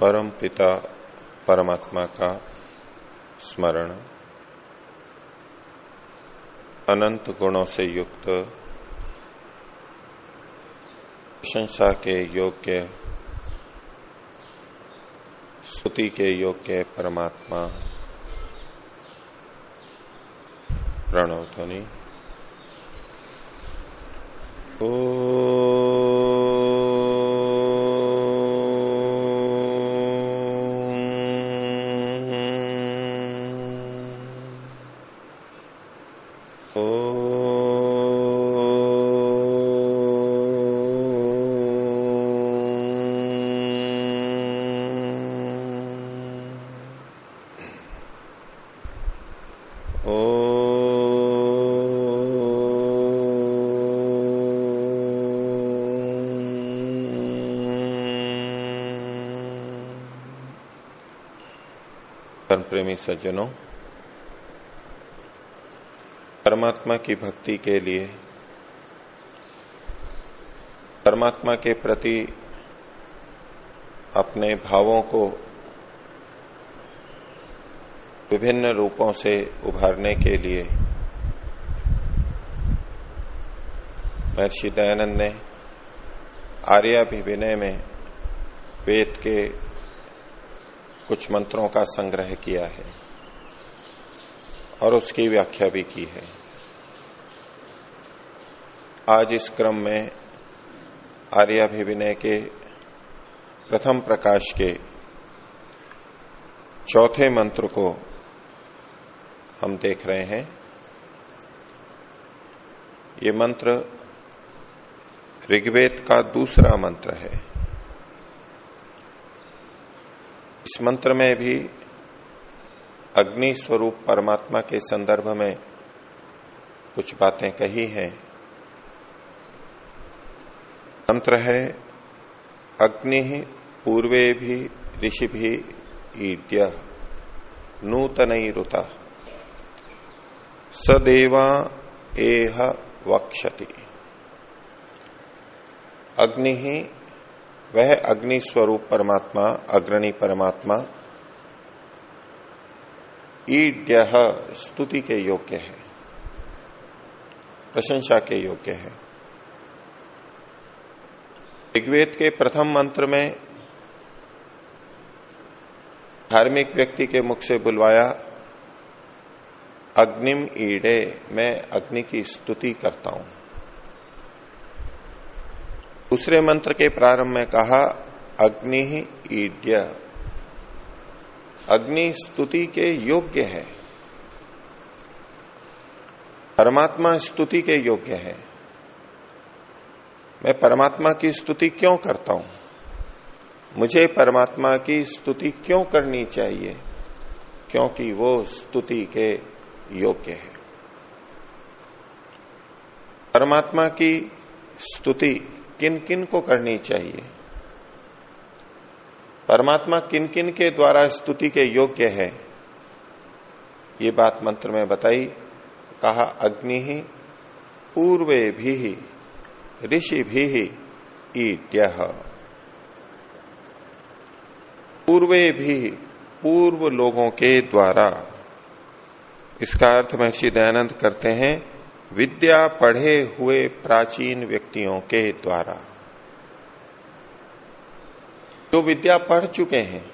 परम पिता परमात्मा का स्मरण। अनंत गुणों से युक्त, प्रशंसा के योग्य, स्तुति के योग्य परमात्मा। प्रणव ध्वनि। ओ प्रेमी सज्जनों, परमात्मा की भक्ति के लिए, परमात्मा के प्रति अपने भावों को विभिन्न रूपों से उभारने के लिए, महर्षि दयानंद ने आर्याभिविनय में वेद के कुछ मंत्रों का संग्रह किया है और उसकी व्याख्या भी की है। आज इस क्रम में आर्याभिविनय के प्रथम प्रकाश के चौथे मंत्र को हम देख रहे हैं। ये मंत्र ऋग्वेद का दूसरा मंत्र है। इस मंत्र में भी अग्नि स्वरूप परमात्मा के संदर्भ में कुछ बातें कही हैं। मंत्र है, अग्नि पूर्वे भी, ऋषि भी ईड्य नूतन रुता सदेवा एह वक्षति। अग्नि वह अग्नि स्वरूप परमात्मा, अग्रणी परमात्मा, ईड्य स्तुति के योग्य है, प्रशंसा के योग्य है। ऋग्वेद के प्रथम मंत्र में धार्मिक व्यक्ति के मुख से बुलवाया, अग्निम ईडे, मैं अग्नि की स्तुति करता हूँ। दूसरे मंत्र के प्रारंभ में कहा, अग्नि ईड्य। अग्नि स्तुति के योग्य है। परमात्मा स्तुति के योग्य है। मैं परमात्मा की स्तुति क्यों करता हूँ? मुझे परमात्मा की स्तुति क्यों करनी चाहिए? क्योंकि वो स्तुति के योग्य है। परमात्मा की स्तुति किन किन को करनी चाहिए? परमात्मा किन किन के द्वारा स्तुति के योग्य है? ये बात मंत्र में बताई। कहा, अग्नि ही, पूर्वे भी ऋषि भी ईट्य पूर्वे भी पूर्व लोगों के द्वारा। इसका अर्थ महर्षि दयानंद करते हैं विद्या पढ़े हुए प्राचीन व्यक्तियों के द्वारा। जो विद्या पढ़ चुके हैं,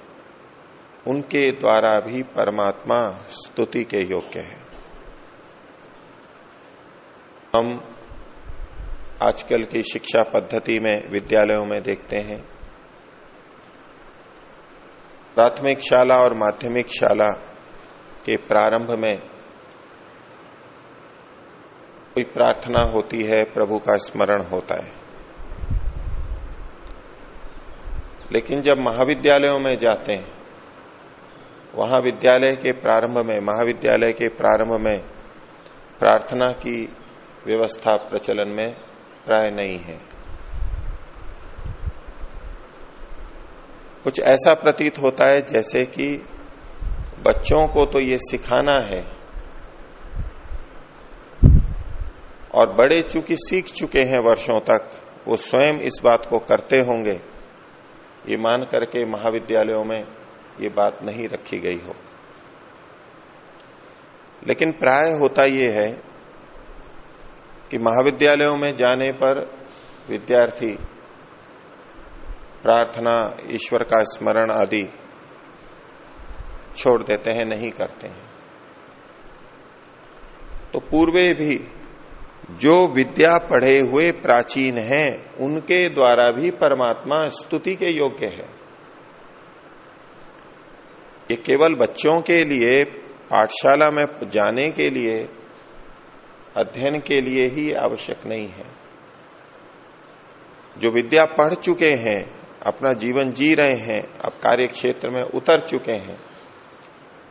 उनके द्वारा भी परमात्मा स्तुति के योग्य है। हम आजकल की शिक्षा पद्धति में, विद्यालयों में देखते हैं। प्राथमिक शाला और माध्यमिक शाला के प्रारंभ में कोई प्रार्थना होती है, प्रभु का स्मरण होता है। लेकिन जब महाविद्यालयों में जाते हैं, वहाँ विद्यालय के प्रारंभ में, महाविद्यालय के प्रारंभ में प्रार्थना की व्यवस्था प्रचलन में प्राय नहीं है। कुछ ऐसा प्रतीत होता है जैसे कि बच्चों को तो ये सिखाना है और बड़े चूँकि सीख चुके हैं वर्षों तक, वो स्वयं इस बात को करते होंगे। ये मान करके महाविद्यालयों में ये बात नहीं रखी गई हो। लेकिन प्राय होता ये है कि महाविद्यालयों में जाने पर विद्यार्थी प्रार्थना, ईश्वर का स्मरण आदि छोड़ देते हैं, नहीं करते हैं। तो पूर्वे भी जो विद्या पढ़े हुए प्राचीन हैं, उनके द्वारा भी परमात्मा स्तुति के योग्य है। ये केवल बच्चों के लिए, पाठशाला में जाने के लिए, अध्ययन के लिए ही आवश्यक नहीं है। जो विद्या पढ़ चुके हैं, अपना जीवन जी रहे हैं, अब कार्य क्षेत्र में उतर चुके हैं,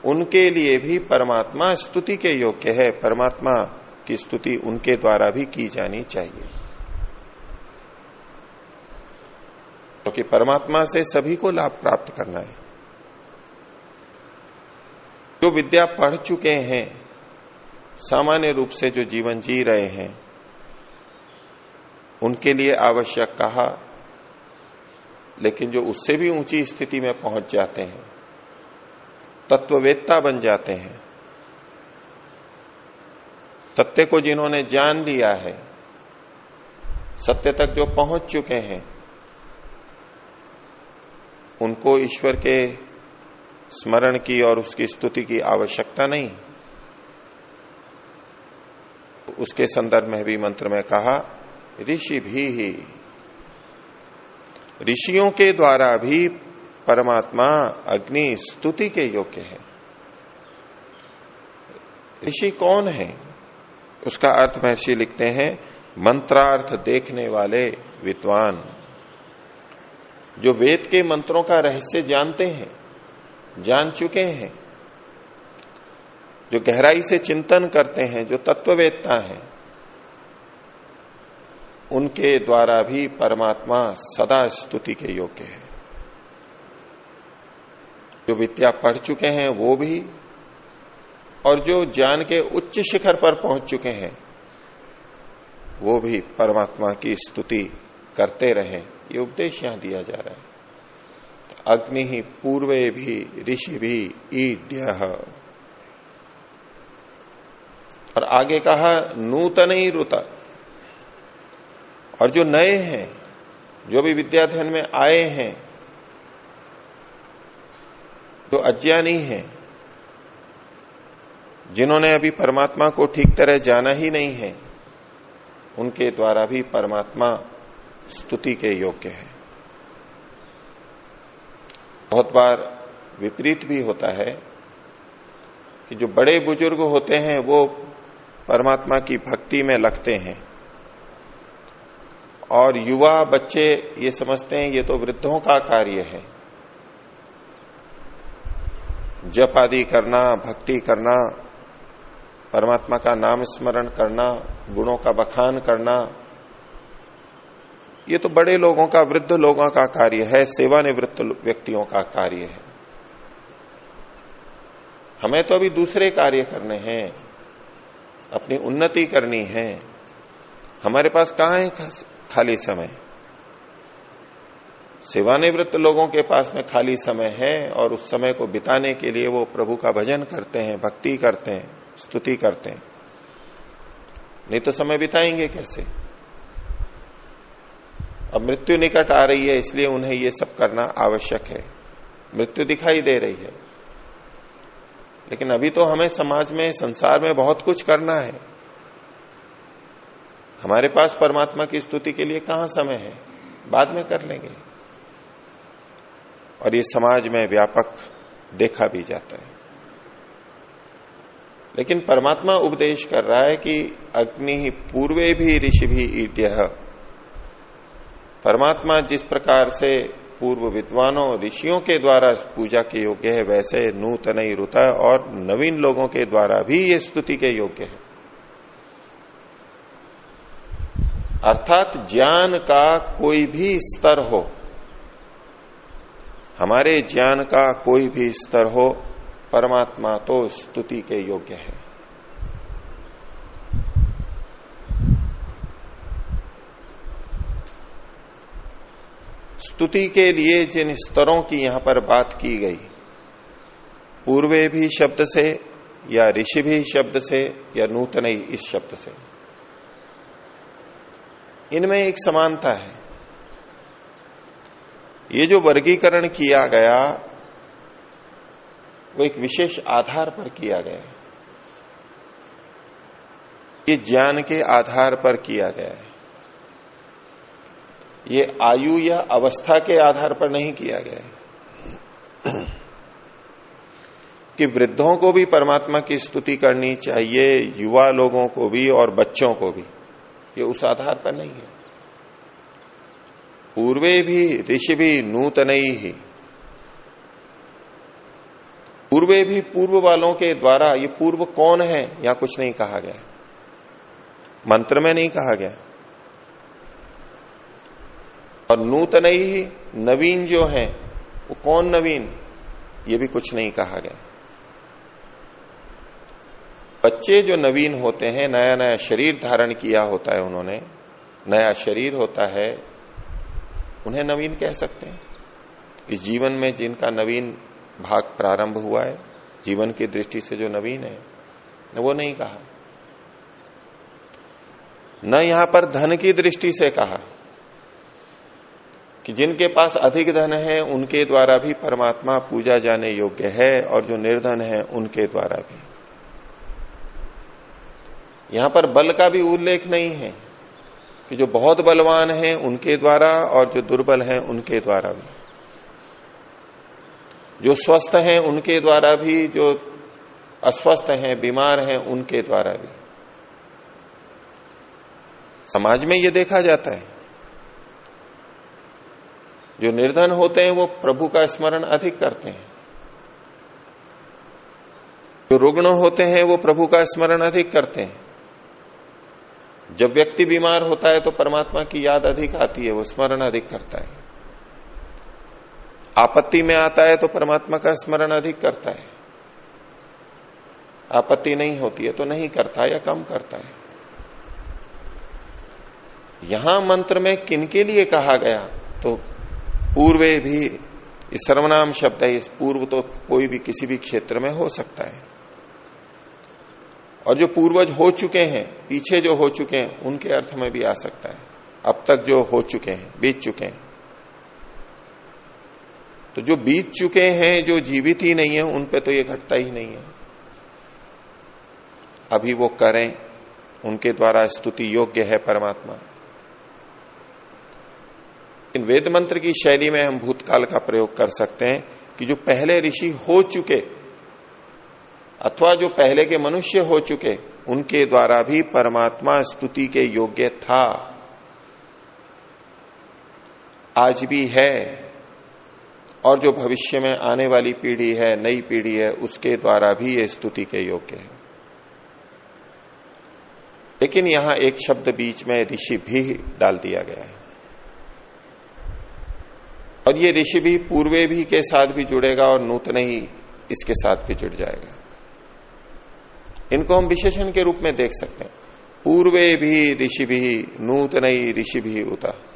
उनके लिए भी परमात्मा स्तुति के योग्य है। परमात्मा की स्तुति उनके द्वारा भी की जानी चाहिए। क्योंकि तो परमात्मा से सभी को लाभ प्राप्त करना है। जो विद्या पढ़ चुके हैं, सामान्य रूप से जो जीवन जी रहे हैं, उनके लिए आवश्यक कहा, लेकिन जो उससे भी ऊँची स्थिति में पहुँच जाते हैं, तत्ववेत्ता बन जाते हैं सत्य को जिन्होंने जान लिया है, सत्य तक जो पहुँच चुके हैं, उनको ईश्वर के स्मरण की और उसकी स्तुति की आवश्यकता नहीं। उसके संदर्भ में भी मंत्र में कहा, ऋषि भी ही, ऋषियों के द्वारा भी परमात्मा अग्नि स्तुति के योग्य है। ऋषि कौन है? उसका अर्थ महर्षि लिखते हैं, मंत्रार्थ देखने वाले विद्वान। जो वेद के मंत्रों का रहस्य जानते हैं, जान चुके हैं, जो गहराई से चिंतन करते हैं, जो तत्ववेत्ता हैं, उनके द्वारा भी परमात्मा सदा स्तुति के योग्य है। जो विद्या पढ़ चुके हैं, वो भी और जो ज्ञान के उच्च शिखर पर पहुँच चुके हैं, वो भी परमात्मा की स्तुति करते रहे। ये उपदेश यहाँ दिया जा रहा है। अग्नि ही पूर्वे भी, ऋषि भी ईड्य। और आगे कहा, नूतन ही रुत और जो नए हैं, जो भी विद्याध्ययन में आए हैं, जो अज्ञानी हैं जिन्होंने अभी परमात्मा को ठीक तरह जाना ही नहीं है, उनके द्वारा भी परमात्मा स्तुति के योग्य है। बहुत बार विपरीत भी होता है कि जो बड़े बुज़ुर्ग होते हैं, वो परमात्मा की भक्ति में लगते हैं। और युवा बच्चे ये समझते हैं, ये तो वृद्धों का कार्य है। जप आदि करना, भक्ति करना परमात्मा का नाम स्मरण करना, गुणों का बखान करना, ये तो बड़े लोगों का, वृद्ध लोगों का कार्य है, सेवानिवृत्त व्यक्तियों का कार्य है। हमें तो अभी दूसरे कार्य करने हैं, अपनी उन्नति करनी है। हमारे पास कहा है खाली समय? सेवानिवृत्त लोगों के पास में खाली समय है और उस समय को बिताने के लिए वो प्रभु का भजन करते हैं, भक्ति करते हैं। स्तुति करते हैं। नहीं तो समय बिताएँगे कैसे? अब मृत्यु निकट आ रही है, इसलिए उन्हें ये सब करना आवश्यक है। मृत्यु दिखाई दे रही है। लेकिन अभी तो हमें समाज में, संसार में बहुत कुछ करना है। हमारे पास परमात्मा की स्तुति के लिए कहाँ समय है? बाद में कर लेंगे। और ये समाज में व्यापक देखा भी जाता है। लेकिन परमात्मा उपदेश कर रहा है कि अग्नि ही पूर्वे भी, ऋषि भी ईड्य परमात्मा जिस प्रकार से पूर्व विद्वानों, ऋषियों के द्वारा पूजा के योग्य है, वैसे नूतन रुता और नवीन लोगों के द्वारा भी ये स्तुति के योग्य है। अर्थात ज्ञान का कोई भी स्तर हो, हमारे ज्ञान का कोई भी स्तर हो परमात्मा तो स्तुति के योग्य है। स्तुति के लिए जिन स्तरों की यहाँ पर बात की गई, पूर्वे भी शब्द से, या ऋषि भी शब्द से, या नूतन इस शब्द से। इनमें एक समानता है। ये जो वर्गीकरण किया गया वो एक विशेष आधार पर किया गया है। ये ज्ञान के आधार पर किया गया है। ये आयु या अवस्था के आधार पर नहीं किया गया है। कि वृद्धों को भी परमात्मा की स्तुति करनी चाहिए, युवा लोगों को भी और बच्चों को भी। ये उस आधार पर नहीं है। पूर्वे भी, ऋषि भी नूतन ही पूर्वे भी पूर्व वालों के द्वारा ये पूर्व कौन है या कुछ नहीं कहा गया। मंत्र में नहीं कहा गया। और नूतन ही नवीन जो है, वो कौन नवीन? ये भी कुछ नहीं कहा गया। बच्चे जो नवीन होते हैं नया नया शरीर धारण किया होता है उन्होंने, नया शरीर होता है, उन्हें नवीन कह सकते हैं। इस जीवन में जिनका नवीन भाग प्रारंभ हुआ है, जीवन की दृष्टि से जो नवीन है वो नहीं कहा। न यहाँ पर धन की दृष्टि से कहा कि जिनके पास अधिक धन है, उनके द्वारा भी परमात्मा पूजा जाने योग्य है, और जो निर्धन है, उनके द्वारा भी। यहाँ पर बल का भी उल्लेख नहीं है कि जो बहुत बलवान है, उनके द्वारा, और जो दुर्बल है, उनके द्वारा भी। जो स्वस्थ हैं, उनके द्वारा भी, जो अस्वस्थ हैं, बीमार हैं, उनके द्वारा भी। समाज में ये देखा जाता है। जो निर्धन होते हैं, वो प्रभु का स्मरण अधिक करते हैं। जो रुग्ण होते हैं, वो प्रभु का स्मरण अधिक करते हैं। जब व्यक्ति बीमार होता है तो परमात्मा की याद अधिक आती है, वो स्मरण अधिक करता है। आपत्ति में आता है तो परमात्मा का स्मरण अधिक करता है। आपत्ति नहीं होती है तो नहीं करता या कम करता है। यहाँ मंत्र में किन के लिए कहा गया? तो पूर्वे भी सर्वनाम शब्द है, इस पूर्व तो कोई भी किसी भी क्षेत्र में हो सकता है। और जो पूर्वज हो चुके हैं, पीछे जो हो चुके हैं, उनके अर्थ में भी आ सकता है। अब तक जो हो चुके हैं, बीत चुके हैं। तो जो बीत चुके हैं, जो जीवित ही नहीं है, उन पे तो ये घटता ही नहीं है। अभी वो करें, उनके द्वारा स्तुति योग्य है परमात्मा। इन वेद मंत्र की शैली में हम भूतकाल का प्रयोग कर सकते हैं कि जो पहले ऋषि हो चुके, अथवा जो पहले के मनुष्य हो चुके, उनके द्वारा भी परमात्मा स्तुति के योग्य था। आज भी है। और जो भविष्य में आने वाली पीढ़ी है, नई पीढ़ी है, उसके द्वारा भी ये स्तुति के योग्य है। लेकिन यहाँ एक शब्द बीच में ऋषि भी डाल दिया गया है। और ये ऋषि भी पूर्वे भी के साथ भी जुड़ेगा और नूतन ही इसके साथ भी जुड़ जाएगा। इनको हम विशेषण के रूप में देख सकते हैं। पूर्वे भी ऋषि भी, नूतन ही ऋषि भी उता।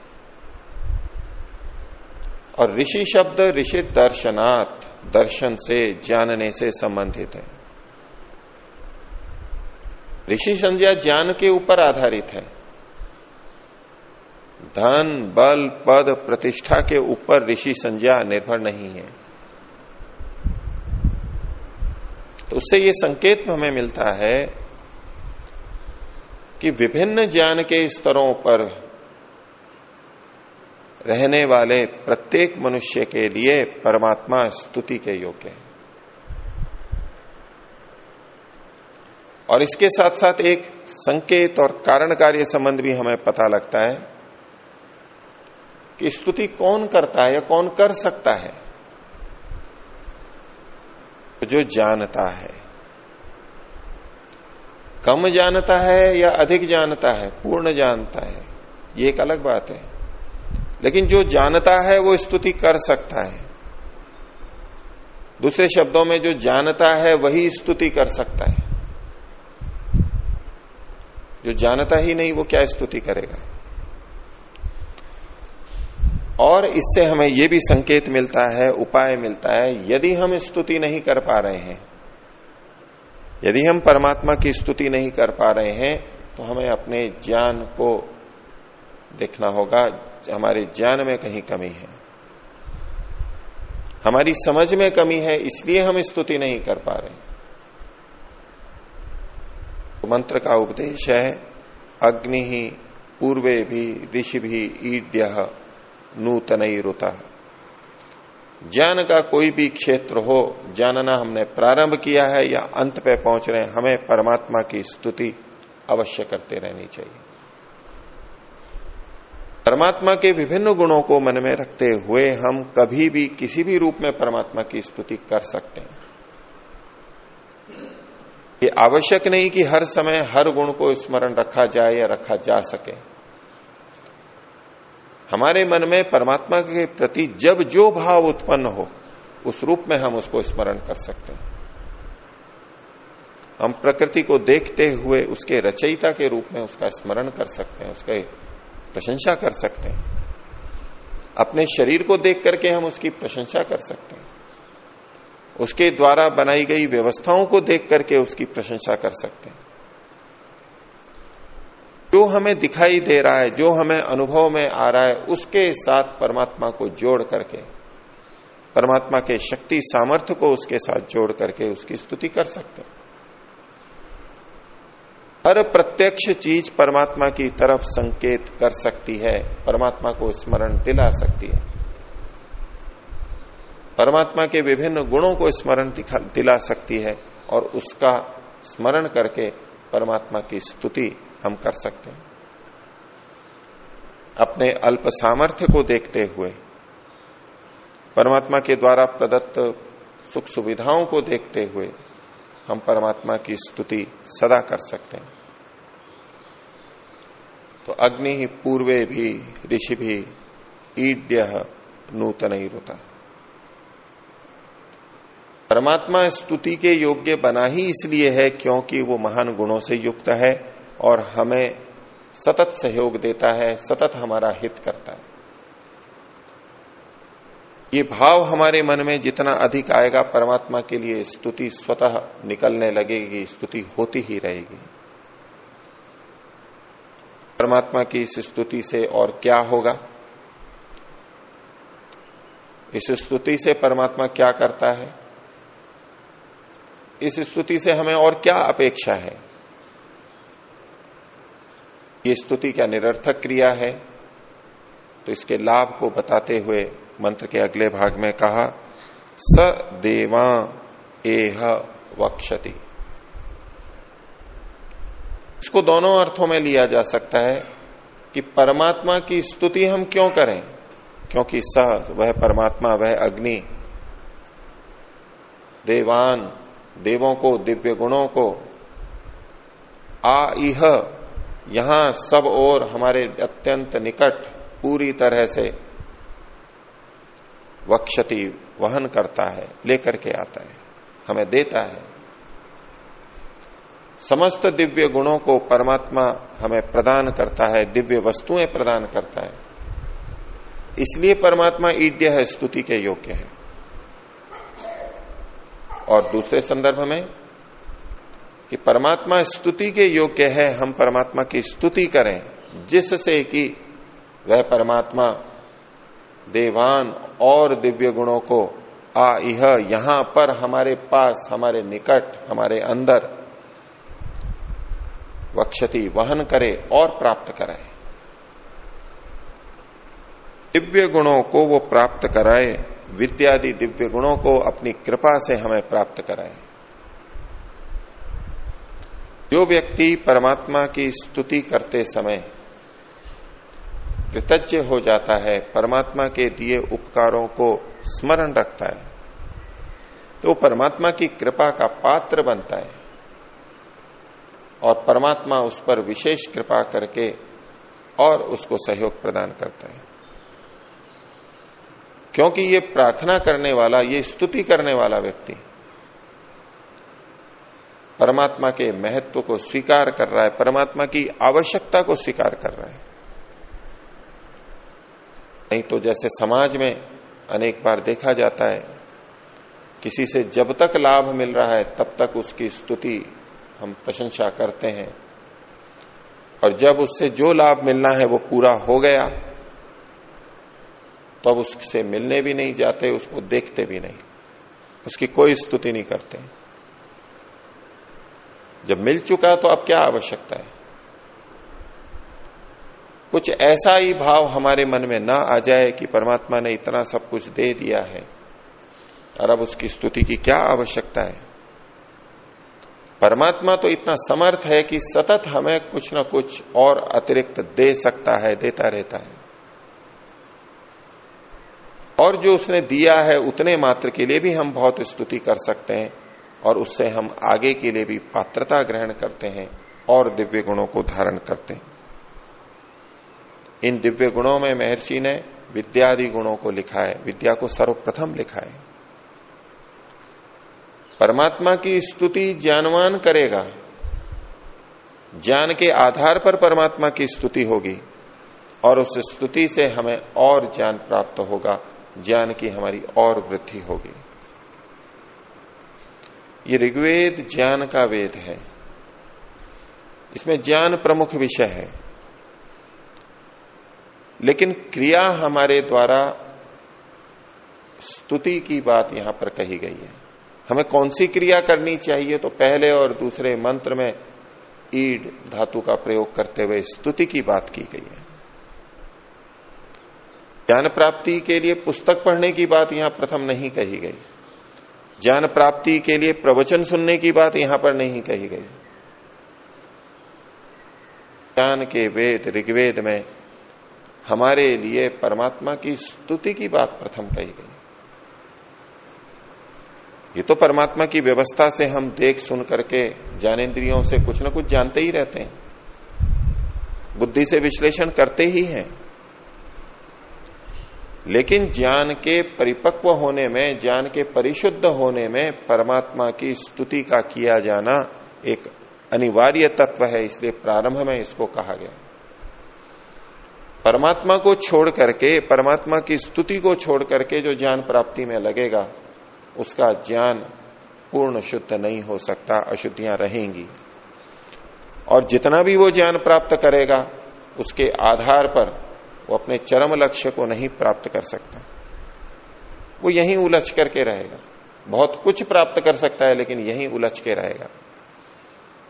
और ऋषि शब्द ऋषि दर्शनात्, दर्शन से, जानने से संबंधित है। ऋषि संज्ञा ज्ञान के ऊपर आधारित है। धन, बल, पद प्रतिष्ठा के ऊपर ऋषि संज्ञा निर्भर नहीं है। तो उससे ये संकेत हमें मिलता है कि विभिन्न ज्ञान के स्तरों पर रहने वाले प्रत्येक मनुष्य के लिए परमात्मा स्तुति के योग्य है। और इसके साथ साथ एक संकेत और कारण कार्य संबंध भी हमें पता लगता है कि स्तुति कौन करता है या कौन कर सकता है। जो जानता है। कम जानता है या अधिक जानता है, पूर्ण जानता है, ये एक अलग बात है। लेकिन जो जानता है, वो स्तुति कर सकता है। दूसरे शब्दों में जो जानता है, वही स्तुति कर सकता है। जो जानता ही नहीं, वो क्या स्तुति करेगा? और इससे हमें यह भी संकेत मिलता है, उपाय मिलता है, यदि हम स्तुति नहीं कर पा रहे हैं, यदि हम परमात्मा की स्तुति नहीं कर पा रहे हैं तो हमें अपने ज्ञान को देखना होगा हमारे ज्ञान में कहीं कमी है। हमारी समझ में कमी है, इसलिए हम स्तुति नहीं कर पा रहे तो मंत्र का उपदेश है, अग्नि ही पूर्वे भी, ऋषि भी ईड्य नूतन रुता ज्ञान का कोई भी क्षेत्र हो, जानना हमने प्रारंभ किया है या अंत पे पहुँच रहे हैं, हमें परमात्मा की स्तुति अवश्य करते रहनी चाहिए। परमात्मा के विभिन्न गुणों को मन में रखते हुए हम कभी भी किसी भी रूप में परमात्मा की स्तुति कर सकते हैं। ये आवश्यक नहीं कि हर समय हर गुण को स्मरण रखा जाए या रखा जा सके। हमारे मन में परमात्मा के प्रति जब जो भाव उत्पन्न हो, उस रूप में हम उसको स्मरण कर सकते हैं। हम प्रकृति को देखते हुए उसके रचयिता के रूप में उसका स्मरण कर सकते हैं, उसके प्रशंसा कर सकते हैं। अपने शरीर को देख करके हम उसकी प्रशंसा कर सकते हैं। उसके द्वारा बनाई गई व्यवस्थाओं को देख करके उसकी प्रशंसा कर सकते हैं। जो हमें दिखाई दे रहा है, जो हमें अनुभव में आ रहा है, उसके साथ परमात्मा को जोड़ करके, परमात्मा के शक्ति सामर्थ्य को उसके साथ जोड़ करके उसकी स्तुति कर सकते हैं। हर प्रत्यक्ष चीज़ परमात्मा की तरफ़ संकेत कर सकती है, परमात्मा को स्मरण दिला सकती है। परमात्मा के विभिन्न गुणों को स्मरण दिला सकती है और उसका स्मरण करके परमात्मा की स्तुति हम कर सकते हैं। अपने अल्प सामर्थ्य को देखते हुए, परमात्मा के द्वारा प्रदत्त सुख सुविधाओं को देखते हुए हम परमात्मा की स्तुति सदा कर सकते हैं। तो अग्नि ही पूर्वे भी, ऋषि भी ईड्य नूतन ही रुता परमात्मा स्तुति के योग्य बना ही इसलिए है क्योंकि वो महान गुणों से युक्त है और हमें सतत सहयोग देता है, सतत हमारा हित करता है। ये भाव हमारे मन में जितना अधिक आएगा, परमात्मा के लिए स्तुति स्वतः निकलने लगेगी, स्तुति होती ही रहेगी। परमात्मा की इस स्तुति से और क्या होगा? इस स्तुति से परमात्मा क्या करता है? इस स्तुति से हमें और क्या अपेक्षा है? ये स्तुति क्या निरर्थक क्रिया है? तो इसके लाभ को बताते हुए मंत्र के अगले भाग में कहा, स देवा एह वक्षति। इसको दोनों अर्थों में लिया जा सकता है कि परमात्मा की स्तुति हम क्यों करें? क्योंकि सह वह परमात्मा, वह अग्नि। देवान, देवों को, दिव्य गुणों को। आ इह, यहाँ सब और हमारे अत्यंत निकट, पूरी तरह से वक्षति, वहन करता है, लेकर के आता है, हमें देता है। समस्त दिव्य गुणों को परमात्मा हमें प्रदान करता है, दिव्य वस्तुएँ प्रदान करता है। इसलिए परमात्मा ईड्य है, स्तुति के योग्य है। और दूसरे संदर्भ में, कि परमात्मा स्तुति के योग्य है, हम परमात्मा की स्तुति करें, जिससे कि वह परमात्मा देवान और दिव्य गुणों को आ यह यहाँ पर हमारे पास, हमारे निकट, हमारे अंदर वक्षति, वहन करे और प्राप्त कराए दिव्य गुणों को वो प्राप्त कराए, विद्यादि दिव्य गुणों को अपनी कृपा से हमें प्राप्त कराए। जो व्यक्ति परमात्मा की स्तुति करते समय कृतज्ञ हो जाता है, परमात्मा के दिए उपकारों को स्मरण रखता है तो परमात्मा की कृपा का पात्र बनता है। और परमात्मा उस पर विशेष कृपा करके और उसको सहयोग प्रदान करता है। क्योंकि ये प्रार्थना करने वाला, ये स्तुति करने वाला व्यक्ति परमात्मा के महत्व को स्वीकार कर रहा है, परमात्मा की आवश्यकता को स्वीकार कर रहा है। नहीं तो जैसे समाज में अनेक बार देखा जाता है, किसी से जब तक लाभ मिल रहा है, तब तक उसकी स्तुति हम प्रशंसा करते हैं। और जब उससे जो लाभ मिलना है वो पूरा हो गया तो अब उससे मिलने भी नहीं जाते, उसको देखते भी नहीं। उसकी कोई स्तुति नहीं करते। जब मिल चुका तो अब क्या आवश्यकता है? कुछ ऐसा ही भाव हमारे मन में ना आ जाए कि परमात्मा ने इतना सब कुछ दे दिया है, और अब उसकी स्तुति की क्या आवश्यकता है? परमात्मा तो इतना समर्थ है कि सतत हमें कुछ ना कुछ और अतिरिक्त दे सकता है, देता रहता है। और जो उसने दिया है, उतने मात्र के लिए भी हम बहुत स्तुति कर सकते हैं और उससे हम आगे के लिए भी पात्रता ग्रहण करते हैं और दिव्य गुणों को धारण करते हैं। इन दिव्य गुणों में महर्षि ने विद्यादि गुणों को लिखा है, विद्या को सर्वप्रथम लिखा है। परमात्मा की स्तुति ज्ञानवान करेगा। ज्ञान के आधार पर परमात्मा की स्तुति होगी, और उस स्तुति से हमें और ज्ञान प्राप्त होगा, ज्ञान की हमारी और वृद्धि होगी। ये ऋग्वेद ज्ञान का वेद है। इसमें ज्ञान प्रमुख विषय है। लेकिन क्रिया हमारे द्वारा स्तुति की बात यहाँ पर कही गई है। हमें कौन सी क्रिया करनी चाहिए? तो पहले और दूसरे मंत्र में ईड, धातु का प्रयोग करते हुए स्तुति की बात की गई है। ज्ञान प्राप्ति के लिए पुस्तक पढ़ने की बात यहाँ प्रथम नहीं कही गई। ज्ञान प्राप्ति के लिए प्रवचन सुनने की बात यहाँ पर नहीं कही गई। ज्ञान के वेद, ऋग्वेद में हमारे लिए परमात्मा की स्तुति की बात प्रथम कही गई। ये तो परमात्मा की व्यवस्था से हम देख सुन करके ज्ञानेन्द्रियों से कुछ ना कुछ जानते ही रहते हैं। बुद्धि से विश्लेषण करते ही हैं। लेकिन ज्ञान के परिपक्व होने में, ज्ञान के परिशुद्ध होने में परमात्मा की स्तुति का किया जाना एक अनिवार्य तत्व है, इसलिए प्रारंभ में इसको कहा गया। परमात्मा को छोड़ करके, परमात्मा की स्तुति को छोड़ करके जो ज्ञान प्राप्ति में लगेगा उसका ज्ञान पूर्ण शुद्ध नहीं हो सकता, अशुद्धियाँ रहेंगी। और जितना भी वो ज्ञान प्राप्त करेगा, उसके आधार पर वो अपने चरम लक्ष्य को नहीं प्राप्त कर सकता। वो यहीं उलझ करके रहेगा। बहुत कुछ प्राप्त कर सकता है, लेकिन यहीं उलझ के रहेगा।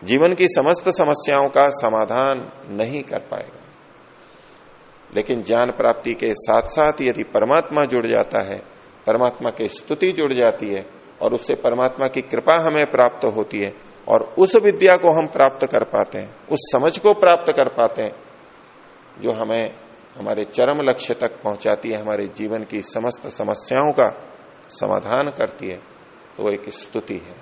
जीवन की समस्त समस्याओं का समाधान नहीं कर पाएगा। लेकिन ज्ञान प्राप्ति के साथ साथ यदि परमात्मा जुड़ जाता है परमात्मा की स्तुति जुड़ जाती है और उससे परमात्मा की कृपा हमें प्राप्त होती है और उस विद्या को हम प्राप्त कर पाते हैं, उस समझ को प्राप्त कर पाते हैं, जो हमें हमारे चरम लक्ष्य तक पहुंचाती है, हमारे जीवन की समस्त समस्याओं का समाधान करती है तो एक स्तुति है।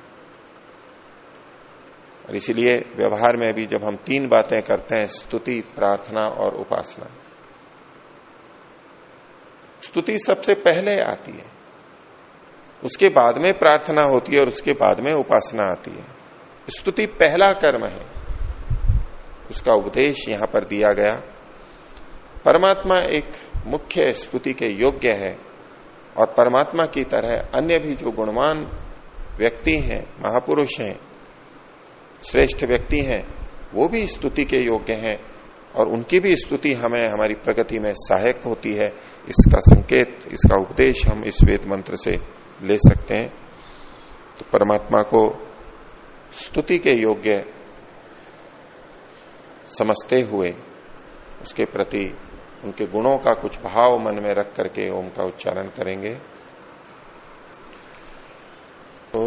और इसीलिए व्यवहार में भी जब हम तीन बातें करते हैं, स्तुति, प्रार्थना और उपासना स्तुति सबसे पहले आती है। उसके बाद में प्रार्थना होती है और उसके बाद में उपासना आती है। स्तुति पहला कर्म है। उसका उपदेश यहाँ पर दिया गया। परमात्मा एक मुख्य स्तुति के योग्य है और परमात्मा की तरह अन्य भी जो गुणवान व्यक्ति हैं, महापुरुष हैं, श्रेष्ठ व्यक्ति हैं, वो भी स्तुति के योग्य हैं और उनकी भी स्तुति हमें, हमारी प्रगति में सहायक होती है। इसका संकेत, इसका उपदेश हम इस वेद मंत्र से ले सकते हैं। तो परमात्मा को स्तुति के योग्य समझते हुए, उसके प्रति उनके गुणों का कुछ भाव मन में रख करके ओम का उच्चारण करेंगे। ओ